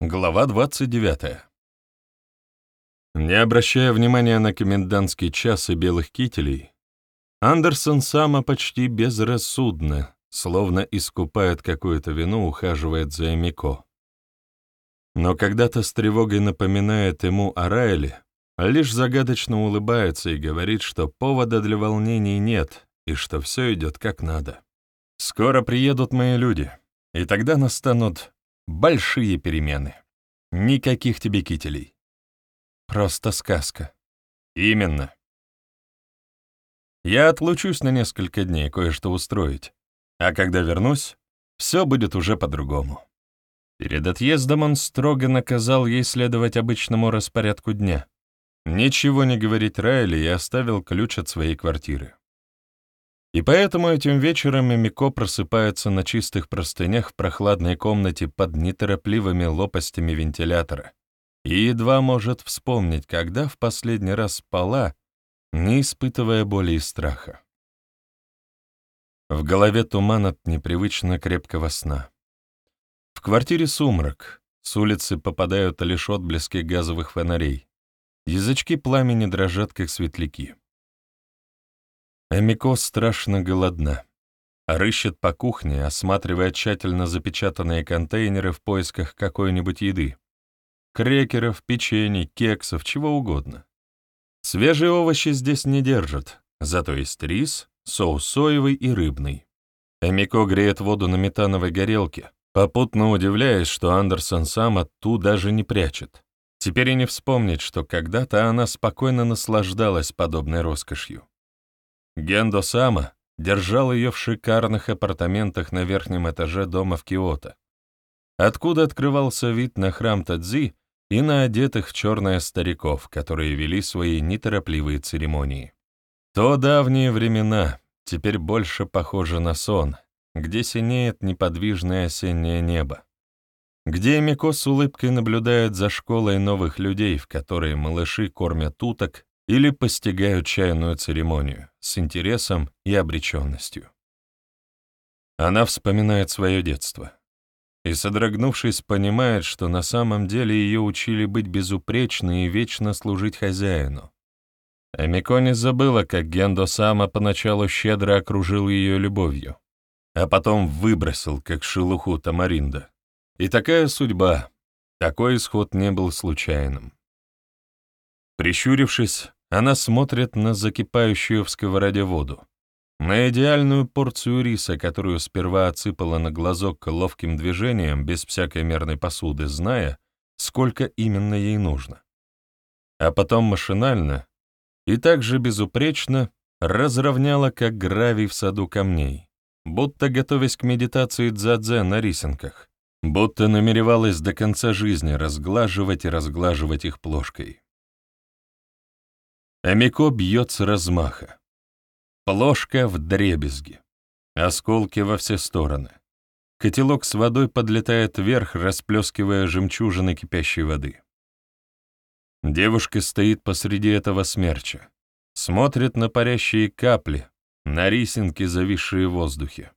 Глава 29. Не обращая внимания на комендантский час и белых кителей, Андерсон сама почти безрассудно, словно искупает какую-то вину, ухаживает за Эмико. Но когда-то с тревогой напоминает ему о Райле, лишь загадочно улыбается и говорит, что повода для волнений нет и что все идет как надо. «Скоро приедут мои люди, и тогда настанут Большие перемены. Никаких тебе кителей. Просто сказка. Именно. Я отлучусь на несколько дней кое-что устроить, а когда вернусь, все будет уже по-другому. Перед отъездом он строго наказал ей следовать обычному распорядку дня. Ничего не говорить Райли и оставил ключ от своей квартиры. И поэтому этим вечером Мимико просыпается на чистых простынях в прохладной комнате под неторопливыми лопастями вентилятора и едва может вспомнить, когда в последний раз спала, не испытывая боли и страха. В голове туман от непривычно крепкого сна. В квартире сумрак, с улицы попадают лишь отблески газовых фонарей. Язычки пламени дрожат, как светляки. Эмико страшно голодна. Рыщет по кухне, осматривая тщательно запечатанные контейнеры в поисках какой-нибудь еды. Крекеров, печений, кексов, чего угодно. Свежие овощи здесь не держат, зато есть рис, соус соевый и рыбный. Эмико греет воду на метановой горелке, попутно удивляясь, что Андерсон сам оттуда даже не прячет. Теперь и не вспомнить, что когда-то она спокойно наслаждалась подобной роскошью. Гендо Сама держал ее в шикарных апартаментах на верхнем этаже дома в Киото, откуда открывался вид на храм Тадзи и на одетых в черное стариков, которые вели свои неторопливые церемонии. То давние времена, теперь больше похоже на сон, где синеет неподвижное осеннее небо, где Мико с улыбкой наблюдает за школой новых людей, в которой малыши кормят уток или постигают чайную церемонию с интересом и обреченностью. Она вспоминает свое детство и, содрогнувшись, понимает, что на самом деле ее учили быть безупречной и вечно служить хозяину. Амико не забыла, как Гендо Сама поначалу щедро окружил ее любовью, а потом выбросил, как шелуху тамаринда. И такая судьба, такой исход не был случайным. Прищурившись, она смотрит на закипающую в сковороде воду, на идеальную порцию риса, которую сперва отсыпала на глазок ловким движением, без всякой мерной посуды, зная, сколько именно ей нужно. А потом машинально и также безупречно разровняла, как гравий в саду камней, будто готовясь к медитации дзадзе на рисинках, будто намеревалась до конца жизни разглаживать и разглаживать их плошкой. Амико бьет с размаха. Плошка в дребезги. Осколки во все стороны. Котелок с водой подлетает вверх, расплескивая жемчужины кипящей воды. Девушка стоит посреди этого смерча, смотрит на парящие капли, на рисинки, зависшие в воздухе,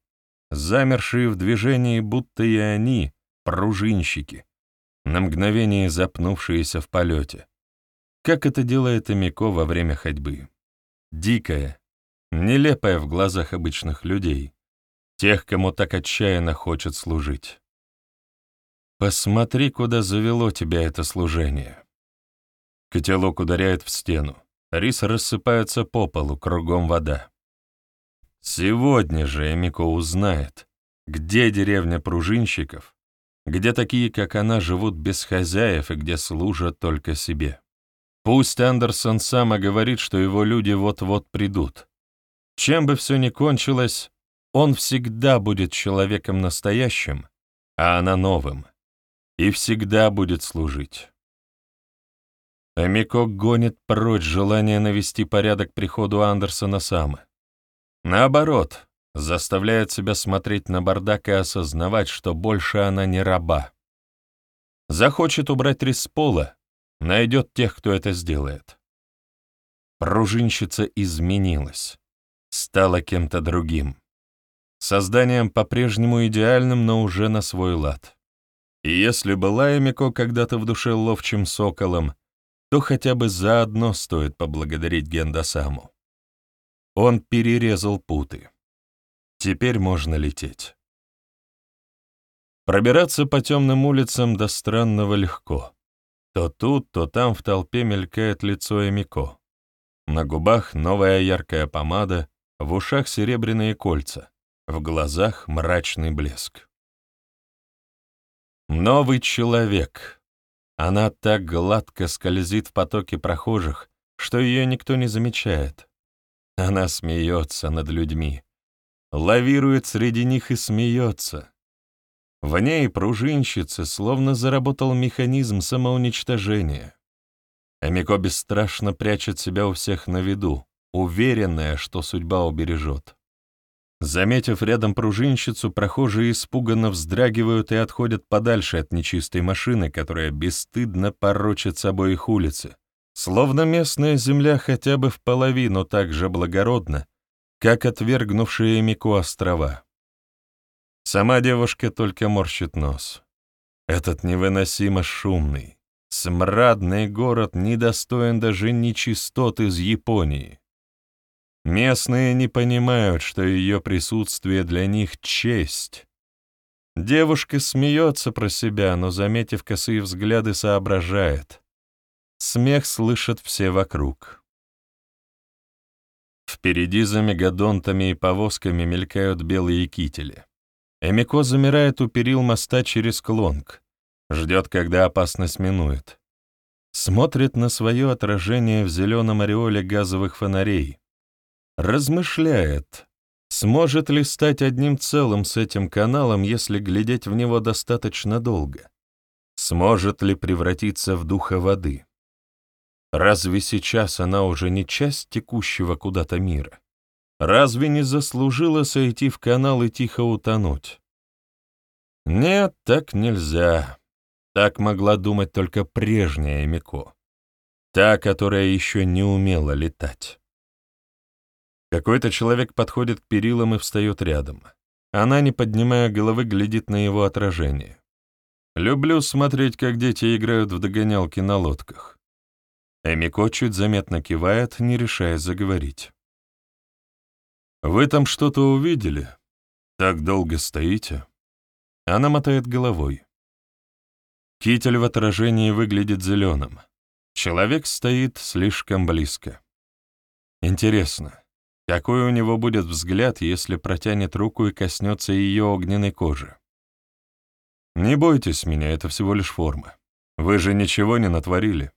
замершие в движении, будто и они — пружинщики, на мгновение запнувшиеся в полете, как это делает Амико во время ходьбы. Дикая, нелепая в глазах обычных людей, тех, кому так отчаянно хочет служить. Посмотри, куда завело тебя это служение. Котелок ударяет в стену, рис рассыпается по полу, кругом вода. Сегодня же Эмико узнает, где деревня пружинщиков, где такие, как она, живут без хозяев и где служат только себе. Пусть Андерсон сам говорит, что его люди вот-вот придут. Чем бы все ни кончилось, он всегда будет человеком настоящим, а она новым, и всегда будет служить. Амико гонит прочь желание навести порядок приходу Андерсона сам. Наоборот, заставляет себя смотреть на бардак и осознавать, что больше она не раба. Захочет убрать рис с пола, найдет тех, кто это сделает. Пружинщица изменилась, стала кем-то другим. Созданием по-прежнему идеальным, но уже на свой лад. И если была Эмико когда-то в душе ловчим соколом, то хотя бы заодно стоит поблагодарить Гендасаму. Он перерезал путы. Теперь можно лететь. Пробираться по темным улицам до странного легко. То тут, то там в толпе мелькает лицо Эмико. На губах новая яркая помада, в ушах серебряные кольца, в глазах мрачный блеск. Новый человек. Она так гладко скользит в потоке прохожих, что ее никто не замечает. Она смеется над людьми, лавирует среди них и смеется. В ней пружинщицы словно заработал механизм самоуничтожения. Амико бесстрашно прячет себя у всех на виду, уверенная, что судьба убережет. Заметив рядом пружинщицу, прохожие испуганно вздрагивают и отходят подальше от нечистой машины, которая бесстыдно порочит с обоих улицы, словно местная земля хотя бы в половину так же благородна, как отвергнувшие Мику острова. Сама девушка только морщит нос. Этот невыносимо шумный, смрадный город недостоин даже нечистот из Японии. Местные не понимают, что ее присутствие для них — честь. Девушка смеется про себя, но, заметив косые взгляды, соображает. Смех слышат все вокруг. Впереди за мегадонтами и повозками мелькают белые кители. Эмико замирает у перил моста через клонг, ждет, когда опасность минует. Смотрит на свое отражение в зеленом ореоле газовых фонарей, размышляет, сможет ли стать одним целым с этим каналом, если глядеть в него достаточно долго, сможет ли превратиться в духа воды. Разве сейчас она уже не часть текущего куда-то мира? Разве не заслужила сойти в канал и тихо утонуть? Нет, так нельзя. Так могла думать только прежняя Мико, та, которая еще не умела летать. Какой-то человек подходит к перилам и встает рядом. Она, не поднимая головы, глядит на его отражение. Люблю смотреть, как дети играют в догонялки на лодках. Эмико чуть заметно кивает, не решаясь заговорить. «Вы там что-то увидели? Так долго стоите?» Она мотает головой. Китель в отражении выглядит зеленым. Человек стоит слишком близко. Интересно, какой у него будет взгляд, если протянет руку и коснется ее огненной кожи? Не бойтесь меня, это всего лишь форма. Вы же ничего не натворили.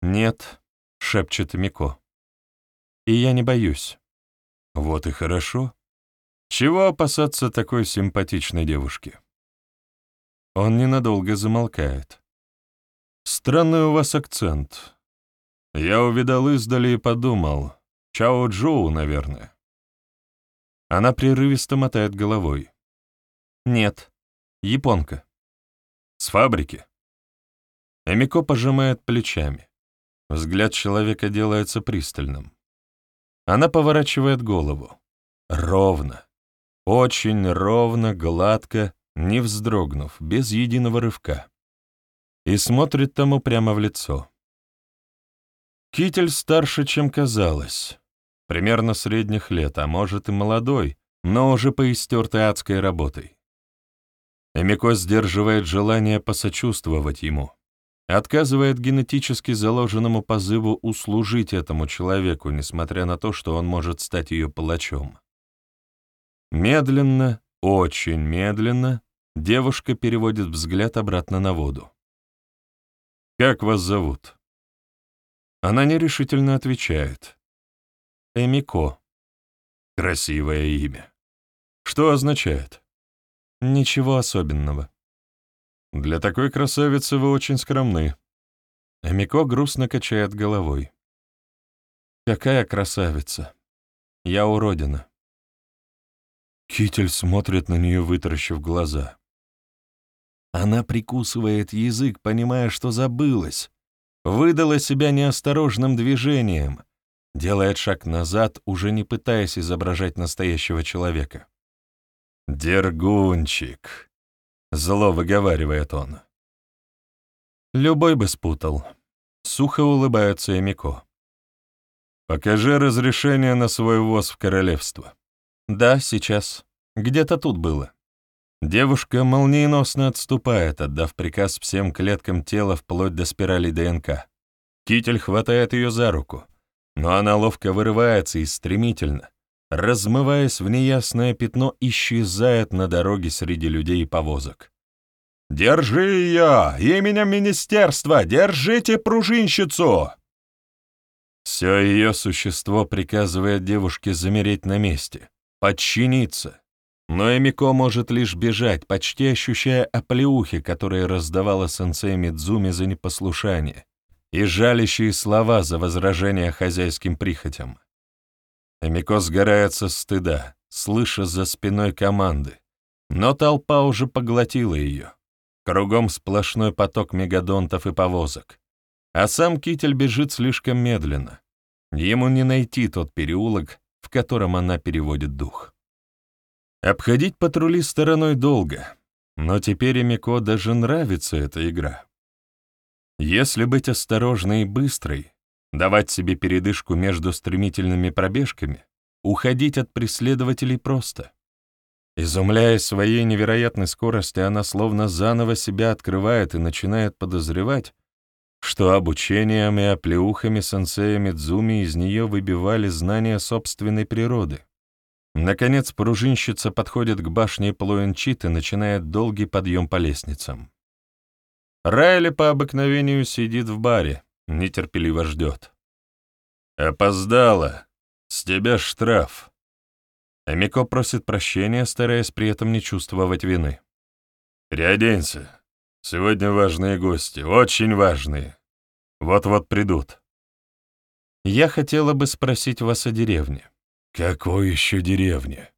Нет, шепчет Мико. И я не боюсь. Вот и хорошо. Чего опасаться такой симпатичной девушки? Он ненадолго замолкает. Странный у вас акцент. Я увидал издали и подумал, Чао Джоу, наверное. Она прерывисто мотает головой. Нет, японка. С фабрики. Эмико пожимает плечами. Взгляд человека делается пристальным. Она поворачивает голову. Ровно. Очень ровно, гладко, не вздрогнув, без единого рывка. И смотрит тому прямо в лицо. Китель старше, чем казалось примерно средних лет, а может и молодой, но уже поистертой адской работой. Эмико сдерживает желание посочувствовать ему, отказывает генетически заложенному позыву услужить этому человеку, несмотря на то, что он может стать ее палачом. Медленно, очень медленно, девушка переводит взгляд обратно на воду. «Как вас зовут?» Она нерешительно отвечает. Эмико. Красивое имя. Что означает? Ничего особенного. Для такой красавицы вы очень скромны. Эмико грустно качает головой. Какая красавица. Я уродина. Китель смотрит на нее, вытаращив глаза. Она прикусывает язык, понимая, что забылась, выдала себя неосторожным движением — делает шаг назад, уже не пытаясь изображать настоящего человека. «Дергунчик!» — зло выговаривает он. Любой бы спутал. Сухо улыбается Эмико. «Покажи разрешение на свой ввоз в королевство». «Да, сейчас. Где-то тут было». Девушка молниеносно отступает, отдав приказ всем клеткам тела вплоть до спирали ДНК. Китель хватает ее за руку, но она ловко вырывается и стремительно, размываясь в неясное пятно, исчезает на дороге среди людей и повозок. «Держи ее! Именем министерства! Держите пружинщицу!» Все ее существо приказывает девушке замереть на месте, подчиниться. Но Эмико может лишь бежать, почти ощущая оплеухи, которые раздавала сенсей Мидзуми за непослушание, и жалящие слова за возражение хозяйским прихотям. Эмико сгорает со стыда, слыша за спиной команды, но толпа уже поглотила ее. Кругом сплошной поток мегадонтов и повозок. А сам китель бежит слишком медленно. Ему не найти тот переулок, в котором она переводит дух. Обходить патрули стороной долго, но теперь Эмико даже нравится эта игра. Если быть осторожной и быстрой, давать себе передышку между стремительными пробежками, уходить от преследователей просто. Изумляясь своей невероятной скорости, она словно заново себя открывает и начинает подозревать, что обучением и оплеухами сенсея Мидзуми из нее выбивали знания собственной природы. Наконец пружинщица подходит к башне Плуэнчит и начинает долгий подъем по лестницам. Райли по обыкновению сидит в баре, нетерпеливо ждет. «Опоздала. С тебя штраф». Амико просит прощения, стараясь при этом не чувствовать вины. «Переоденься. Сегодня важные гости, очень важные. Вот-вот придут». «Я хотела бы спросить вас о деревне». «Какой еще деревне?»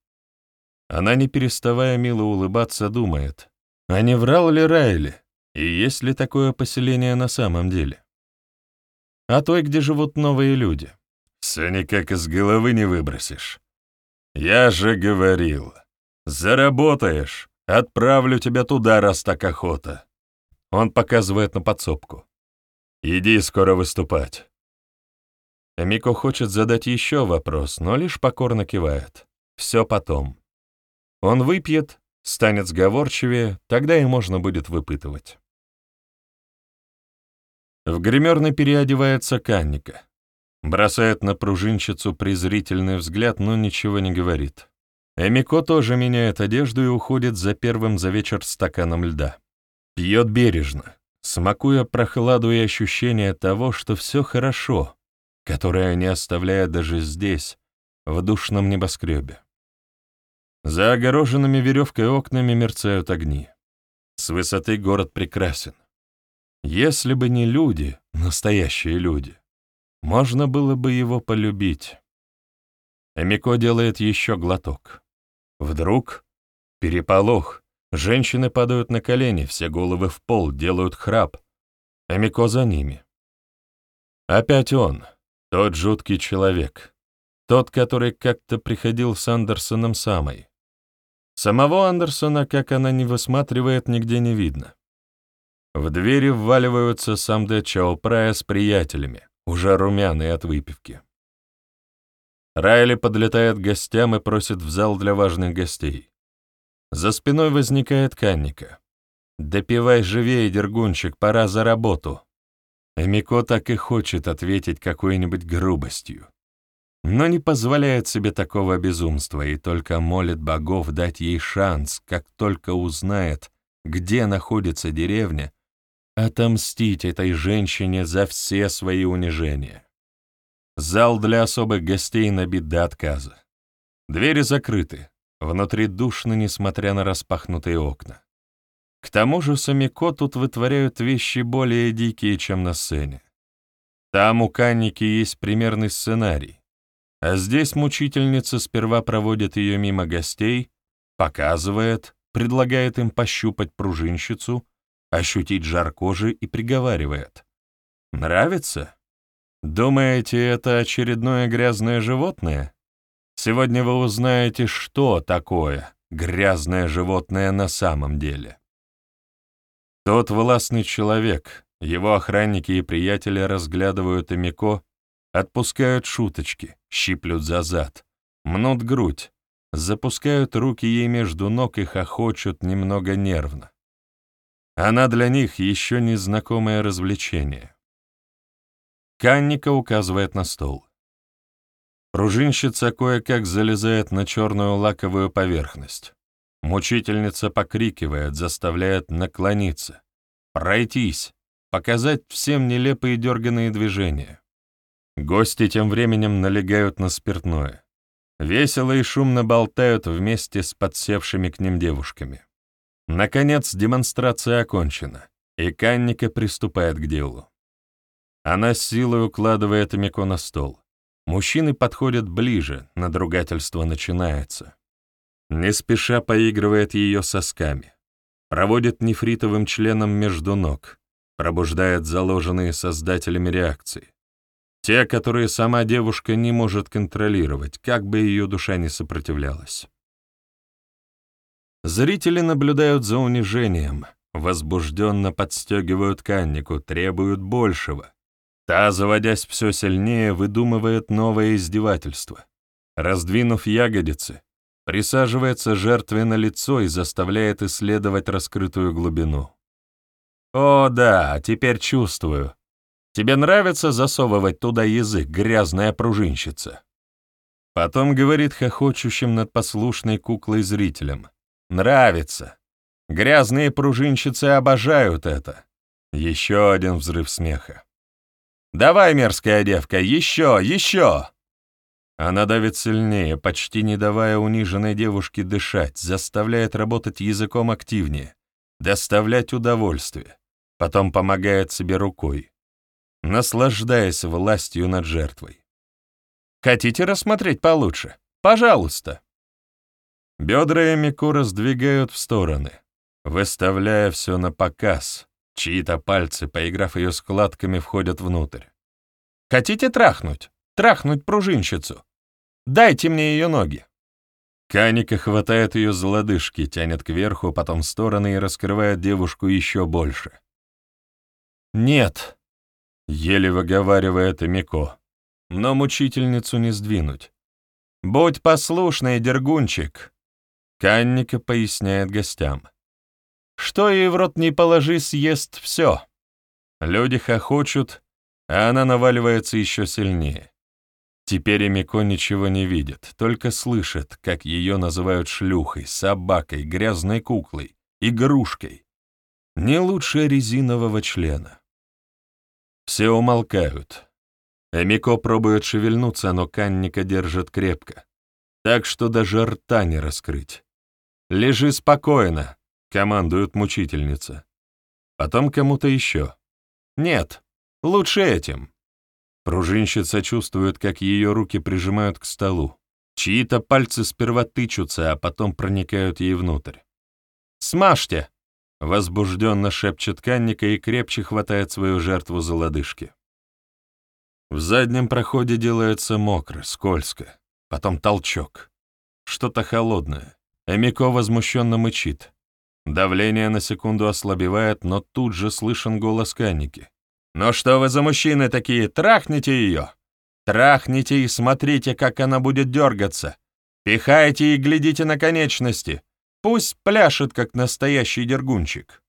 Она, не переставая мило улыбаться, думает, а не врал ли Райли, и есть ли такое поселение на самом деле? А той, где живут новые люди. Все никак из головы не выбросишь. Я же говорил, заработаешь, отправлю тебя туда, раз так охота. Он показывает на подсобку. Иди скоро выступать. Мико хочет задать еще вопрос, но лишь покорно кивает. Все потом. Он выпьет, станет сговорчивее, тогда и можно будет выпытывать. В гримерной переодевается Канника. Бросает на пружинщицу презрительный взгляд, но ничего не говорит. Эмико тоже меняет одежду и уходит за первым за вечер стаканом льда. Пьет бережно, смакуя прохладу и ощущение того, что все хорошо, которое не оставляет даже здесь, в душном небоскребе. За огороженными веревкой окнами мерцают огни. С высоты город прекрасен. Если бы не люди, настоящие люди, можно было бы его полюбить. Эмико делает еще глоток. Вдруг переполох. Женщины падают на колени, все головы в пол, делают храп. Эмико за ними. Опять он, тот жуткий человек. Тот, который как-то приходил с Андерсоном самой. Самого Андерсона, как она не высматривает, нигде не видно. В двери вваливаются сам Де Чао Прая с приятелями, уже румяные от выпивки. Райли подлетает к гостям и просит в зал для важных гостей. За спиной возникает Канника. «Допивай живее, дергунчик, пора за работу». Эмико так и хочет ответить какой-нибудь грубостью, но не позволяет себе такого безумства и только молит богов дать ей шанс, как только узнает, где находится деревня, отомстить этой женщине за все свои унижения. Зал для особых гостей набит до отказа. Двери закрыты, внутри душно, несмотря на распахнутые окна. К тому же Самико тут вытворяют вещи более дикие, чем на сцене. Там у Канники есть примерный сценарий, а здесь мучительница сперва проводит ее мимо гостей, показывает, предлагает им пощупать пружинщицу, ощутить жар кожи и приговаривает. «Нравится? Думаете, это очередное грязное животное? Сегодня вы узнаете, что такое грязное животное на самом деле». Тот властный человек, его охранники и приятели разглядывают Эмико, отпускают шуточки, щиплют за зад, мнут грудь, запускают руки ей между ног и хохочут немного нервно. Она для них еще незнакомое развлечение. Канника указывает на стол. Пружинщица кое-как залезает на черную лаковую поверхность. Мучительница покрикивает, заставляет наклониться, пройтись, показать всем нелепые дерганные движения. Гости тем временем налегают на спиртное. Весело и шумно болтают вместе с подсевшими к ним девушками. Наконец, демонстрация окончена, и Канника приступает к делу. Она с силой укладывает Мико на стол. Мужчины подходят ближе, надругательство начинается. Не спеша поигрывает ее сосками, проводит нефритовым членом между ног, пробуждает заложенные создателями реакции. Те, которые сама девушка не может контролировать, как бы ее душа не сопротивлялась. Зрители наблюдают за унижением, возбужденно подстегивают Каннику, требуют большего. Та, заводясь все сильнее, выдумывает новое издевательство. Раздвинув ягодицы, присаживается жертве на лицо и заставляет исследовать раскрытую глубину. «О, да, теперь чувствую. Тебе нравится засовывать туда язык, грязная пружинщица?» Потом говорит хохочущим над послушной куклой зрителям. «Нравится. Грязные пружинщицы обожают это». Еще один взрыв смеха. «Давай, мерзкая девка, еще, еще!» Она давит сильнее, почти не давая униженной девушке дышать, заставляет работать языком активнее, доставлять удовольствие, потом помогает себе рукой, наслаждаясь властью над жертвой. «Хотите рассмотреть получше? Пожалуйста!» Бедра Эмику раздвигают в стороны, выставляя все на показ, Чьи-то пальцы, поиграв ее складками, входят внутрь. «Хотите трахнуть? Трахнуть пружинщицу? Дайте мне ее ноги!» Каника хватает ее за лодыжки, тянет кверху, потом в стороны и раскрывает девушку еще больше. «Нет», — еле выговаривает Эмико, но мучительницу не сдвинуть. «Будь послушный, дергунчик», — Канника поясняет гостям. Что ей в рот не положи, съест все. Люди хохочут, а она наваливается еще сильнее. Теперь Эмико ничего не видит, только слышит, как ее называют шлюхой, собакой, грязной куклой, игрушкой. Не лучше резинового члена. Все умолкают. Эмико пробует шевельнуться, но Канника держит крепко, так что даже рта не раскрыть. «Лежи спокойно», командует мучительница. Потом кому-то еще. Нет, лучше этим. Пружинщица чувствует, как ее руки прижимают к столу. Чьи-то пальцы сперва тычутся, а потом проникают ей внутрь. «Смажьте!» — возбужденно шепчет Канника и крепче хватает свою жертву за лодыжки. В заднем проходе делается мокро, скользко. Потом толчок. Что-то холодное. Эмико возмущенно мычит. Давление на секунду ослабевает, но тут же слышен голос Канники. «Ну что вы за мужчины такие? Трахните ее! Трахните и смотрите, как она будет дергаться! Пихайте и глядите на конечности! Пусть пляшет, как настоящий дергунчик!»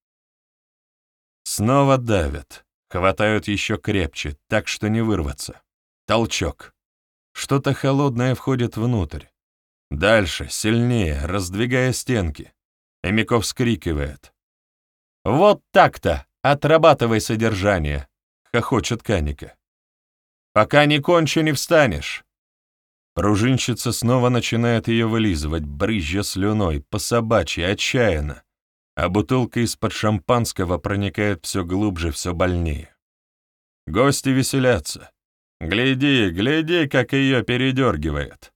Снова давят, хватают еще крепче, так что не вырваться. Толчок. Что-то холодное входит внутрь. Дальше, сильнее, раздвигая стенки. Эмиков вскрикивает. «Вот так-то! Отрабатывай содержание!» — хохочет Каника. «Пока не кончу, не встанешь!» Пружинщица снова начинает ее вылизывать, брызжа слюной, по собачьи, отчаянно, а бутылка из-под шампанского проникает все глубже, все больнее. Гости веселятся. «Гляди, гляди, как ее передергивает!»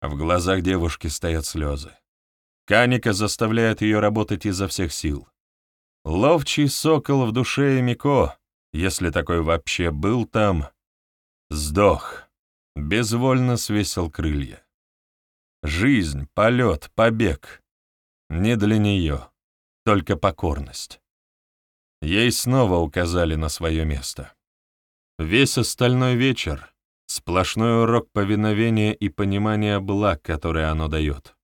В глазах девушки стоят слезы. Каника заставляет ее работать изо всех сил. Ловчий сокол в душе Мико, если такой вообще был там, сдох, безвольно свесил крылья. Жизнь, полет, побег — не для нее, только покорность. ей снова указали на свое место. Весь остальной вечер — сплошной урок повиновения и понимания благ, которые оно дает.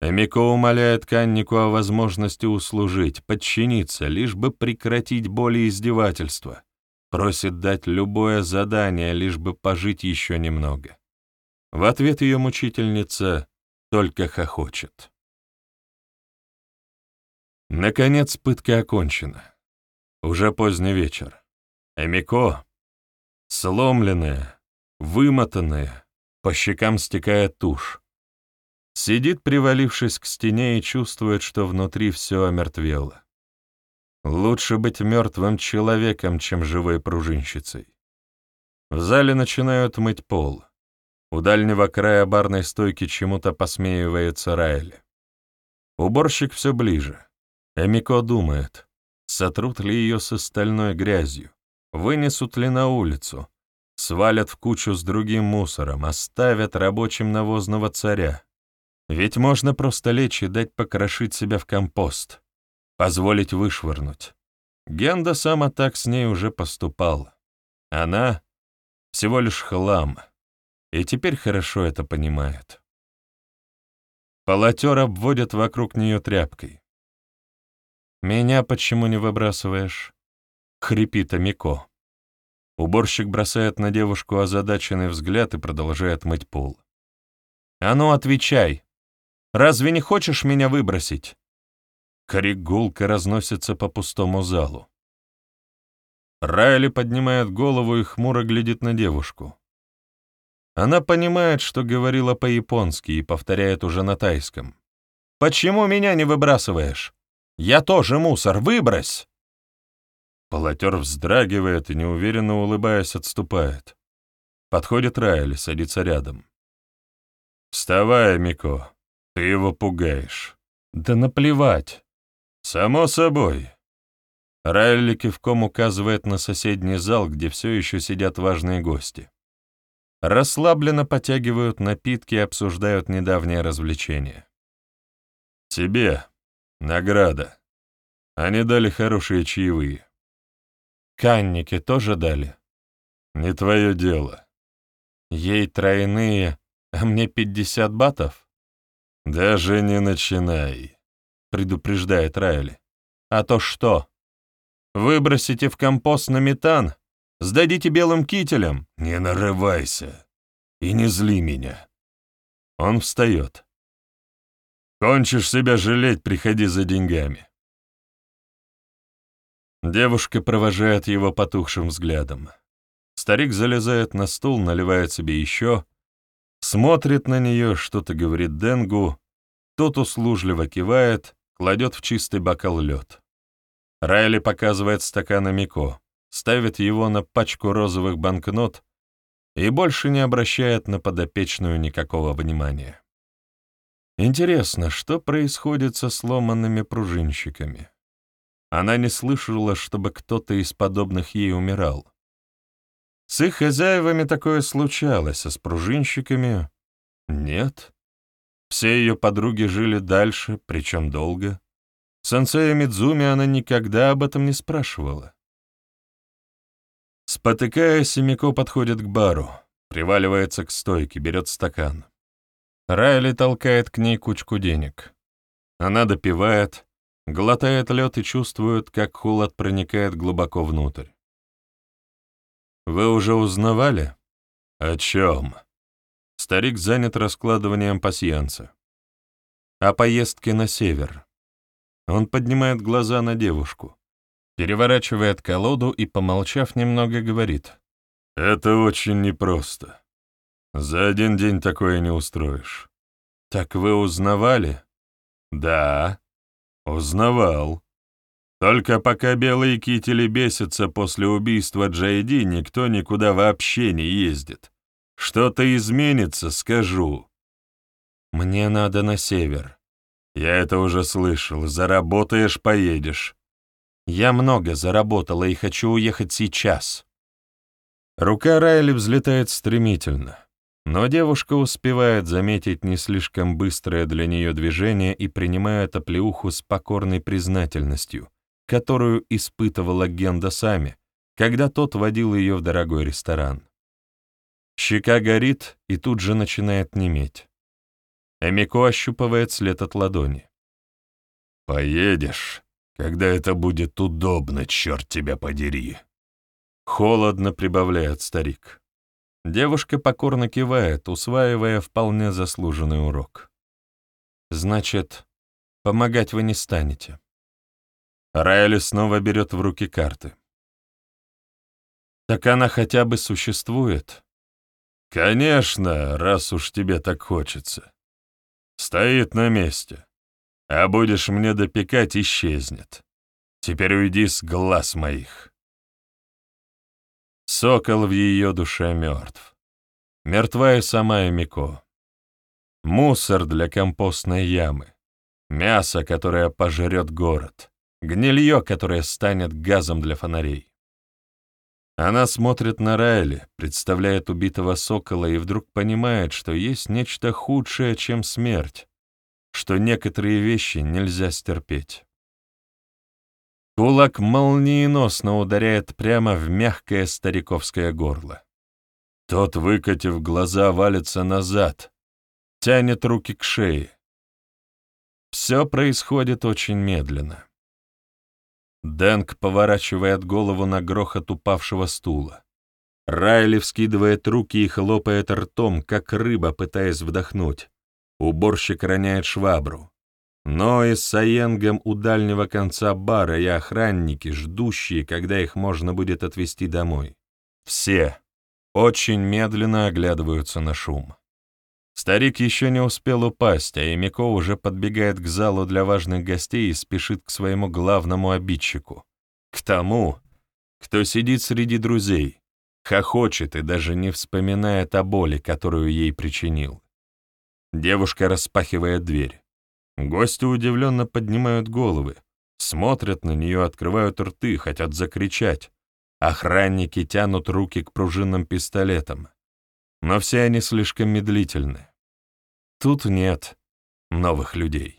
Эмико умоляет Каннику о возможности услужить, подчиниться, лишь бы прекратить боль и издевательства. Просит дать любое задание, лишь бы пожить еще немного. В ответ ее мучительница только хохочет. Наконец пытка окончена. Уже поздний вечер. Эмико, сломленная, вымотанная, по щекам стекает тушь. Сидит, привалившись к стене, и чувствует, что внутри все омертвело. Лучше быть мертвым человеком, чем живой пружинщицей. В зале начинают мыть пол. У дальнего края барной стойки чему-то посмеивается Райли. Уборщик все ближе. Эмико думает, сотрут ли ее с остальной грязью, вынесут ли на улицу, свалят в кучу с другим мусором, оставят рабочим навозного царя. Ведь можно просто лечь и дать покрошить себя в компост, позволить вышвырнуть. Генда сама так с ней уже поступал. Она — всего лишь хлам, и теперь хорошо это понимает. Полотер обводят вокруг нее тряпкой. «Меня почему не выбрасываешь?» — хрипит Амико. Уборщик бросает на девушку озадаченный взгляд и продолжает мыть пол. «А ну, отвечай!» Разве не хочешь меня выбросить?» Крик гулко разносится по пустому залу. Райли поднимает голову и хмуро глядит на девушку. Она понимает, что говорила по-японски и повторяет уже на тайском. «Почему меня не выбрасываешь? Я тоже мусор, выбрось!» Полотер вздрагивает и, неуверенно улыбаясь, отступает. Подходит Райли, садится рядом. «Вставай, Мико, ты его пугаешь. Да наплевать. Само собой. Райли кивком указывает на соседний зал, где все еще сидят важные гости. Расслабленно потягивают напитки и обсуждают недавнее развлечение. Тебе награда. Они дали хорошие чаевые. Канники тоже дали? Не твое дело. Ей тройные, а мне пятьдесят батов? «Даже не начинай», — предупреждает Райли. «А то что? Выбросите в компост на метан? Сдадите белым кителям? Не нарывайся и не зли меня». Он встает. «Кончишь себя жалеть, приходи за деньгами». Девушка провожает его потухшим взглядом. Старик залезает на стул, наливает себе еще, Смотрит на нее, что-то говорит Денгу, тот услужливо кивает, кладет в чистый бокал лед. Райли показывает стакан Мико, ставит его на пачку розовых банкнот и больше не обращает на подопечную никакого внимания. Интересно, что происходит со сломанными пружинщиками? Она не слышала, чтобы кто-то из подобных ей умирал. С их хозяевами такое случалось, а с пружинщиками — нет. Все ее подруги жили дальше, причем долго. Сансея Мидзуми она никогда об этом не спрашивала. Спотыкаясь, Мико подходит к бару, приваливается к стойке, берет стакан. Райли толкает к ней кучку денег. Она допивает, глотает лед и чувствует, как холод проникает глубоко внутрь. «Вы уже узнавали?» «О чем?» Старик занят раскладыванием пасьянца. «О поездке на север». Он поднимает глаза на девушку, переворачивает колоду и, помолчав немного, говорит. «Это очень непросто. За один день такое не устроишь». «Так вы узнавали?» «Да, узнавал. Только пока белые кители бесятся после убийства Джейди, никто никуда вообще не ездит. Что-то изменится, скажу. Мне надо на север. Я это уже слышал. Заработаешь — поедешь. Я много заработала и хочу уехать сейчас. Рука Райли взлетает стремительно, но девушка успевает заметить не слишком быстрое для нее движение и принимает оплеуху с покорной признательностью — которую испытывала Генда сами, когда тот водил ее в дорогой ресторан. Щека горит и тут же начинает неметь. Эмико ощупывает след от ладони. «Поедешь, когда это будет удобно, черт тебя подери!» Холодно прибавляет старик. Девушка покорно кивает, усваивая вполне заслуженный урок. «Значит, помогать вы не станете». Райли снова берет в руки карты. «Так она хотя бы существует?» «Конечно, раз уж тебе так хочется. Стоит на месте. А будешь мне допекать, исчезнет. Теперь уйди с глаз моих». Сокол в ее душе мертв. Мертва и сама Эмико. Мусор для компостной ямы. Мясо, которое пожрет город. Гнилье, которое станет газом для фонарей. Она смотрит на Райли, представляет убитого сокола и вдруг понимает, что есть нечто худшее, чем смерть, что некоторые вещи нельзя стерпеть. Кулак молниеносно ударяет прямо в мягкое стариковское горло. Тот, выкатив глаза, валится назад, тянет руки к шее. Все происходит очень медленно. Дэнк поворачивает голову на грохот упавшего стула. Райли вскидывает руки и хлопает ртом, как рыба, пытаясь вдохнуть. Уборщик роняет швабру. Но и с Саенгом у дальнего конца бара и охранники, ждущие, когда их можно будет отвезти домой. Все очень медленно оглядываются на шум. Старик еще не успел упасть, а Ямико уже подбегает к залу для важных гостей и спешит к своему главному обидчику. К тому, кто сидит среди друзей, хохочет и даже не вспоминает о боли, которую ей причинил. Девушка распахивает дверь. Гости удивленно поднимают головы, смотрят на нее, открывают рты, хотят закричать. Охранники тянут руки к пружинным пистолетам. Но все они слишком медлительны. Тут нет новых людей.